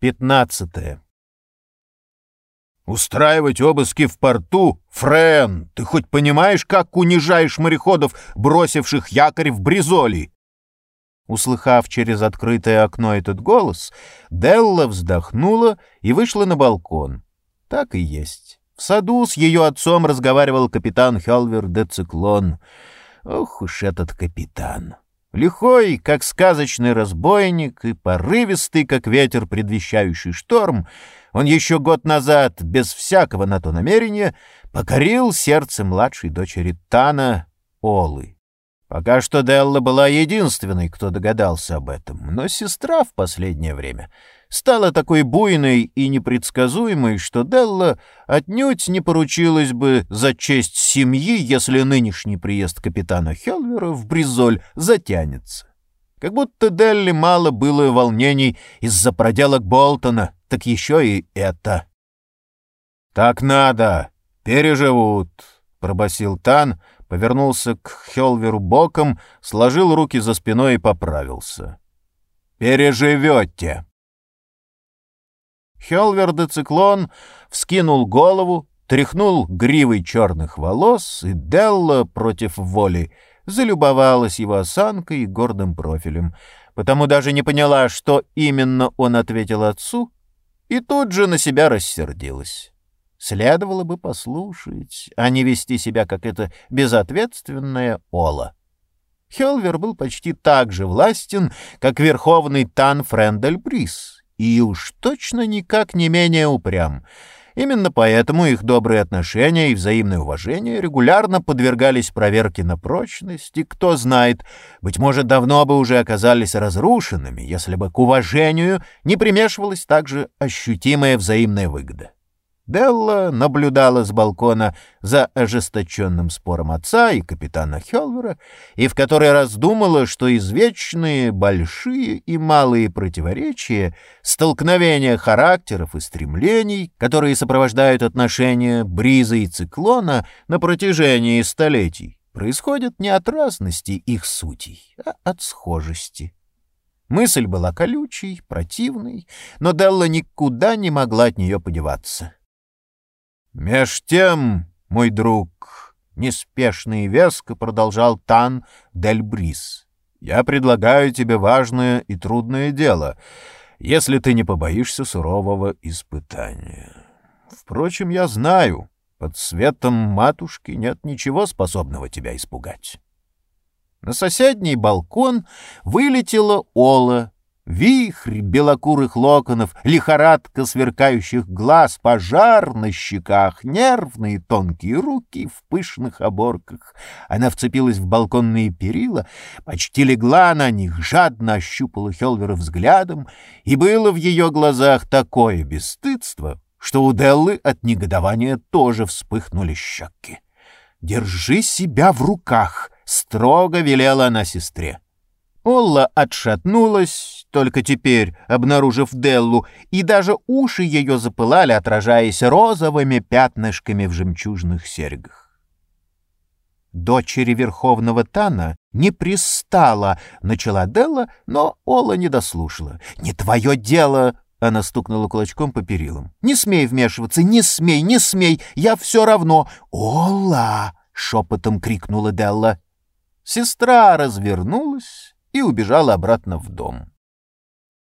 15. Устраивать обыски в порту? Френ, ты хоть понимаешь, как унижаешь мореходов, бросивших якорь в Бризоли? Услыхав через открытое окно этот голос, Делла вздохнула и вышла на балкон. Так и есть. В саду с ее отцом разговаривал капитан Хелвер де Циклон. Ох уж этот капитан! Лихой, как сказочный разбойник, и порывистый, как ветер, предвещающий шторм, он еще год назад, без всякого на то намерения, покорил сердце младшей дочери Тана, Олы. Пока что Делла была единственной, кто догадался об этом, но сестра в последнее время стала такой буйной и непредсказуемой, что Делла отнюдь не поручилась бы за честь семьи, если нынешний приезд капитана Хелвера в Бризоль затянется. Как будто Делли мало было волнений из-за проделок Болтона, так еще и это. «Так надо, переживут», — пробасил Тан, повернулся к Хелверу боком, сложил руки за спиной и поправился. «Переживете». Хелвер де Циклон вскинул голову, тряхнул гривой черных волос, и Делла против воли залюбовалась его осанкой и гордым профилем, потому даже не поняла, что именно он ответил отцу, и тут же на себя рассердилась. Следовало бы послушать, а не вести себя, как эта безответственная Ола. Хелвер был почти так же властен, как верховный Тан Френдель Брис, и уж точно никак не менее упрям. Именно поэтому их добрые отношения и взаимное уважение регулярно подвергались проверке на прочность, и кто знает, быть может, давно бы уже оказались разрушенными, если бы к уважению не примешивалась также ощутимая взаимная выгода. Делла наблюдала с балкона за ожесточенным спором отца и капитана Хелвера и в который раз что извечные большие и малые противоречия, столкновения характеров и стремлений, которые сопровождают отношения Бриза и Циклона на протяжении столетий, происходят не от разности их сутей, а от схожести. Мысль была колючей, противной, но Делла никуда не могла от нее подеваться. Меж тем, мой друг, неспешно и веско продолжал Тан Дель Брис, я предлагаю тебе важное и трудное дело, если ты не побоишься сурового испытания. Впрочем, я знаю, под светом матушки нет ничего способного тебя испугать. На соседний балкон вылетела Ола Вихрь белокурых локонов, лихорадка сверкающих глаз, пожар на щеках, нервные тонкие руки в пышных оборках. Она вцепилась в балконные перила, почти легла на них, жадно ощупала Хелвера взглядом, и было в ее глазах такое бесстыдство, что у Деллы от негодования тоже вспыхнули щеки. «Держи себя в руках!» — строго велела она сестре. Олла отшатнулась, только теперь обнаружив Деллу, и даже уши ее запылали, отражаясь розовыми пятнышками в жемчужных серьгах. Дочери Верховного Тана не пристала, начала Делла, но Олла не дослушала. «Не твое дело!» — она стукнула кулачком по перилам. «Не смей вмешиваться, не смей, не смей, я все равно!» «Олла!» — шепотом крикнула Делла. Сестра развернулась и убежала обратно в дом.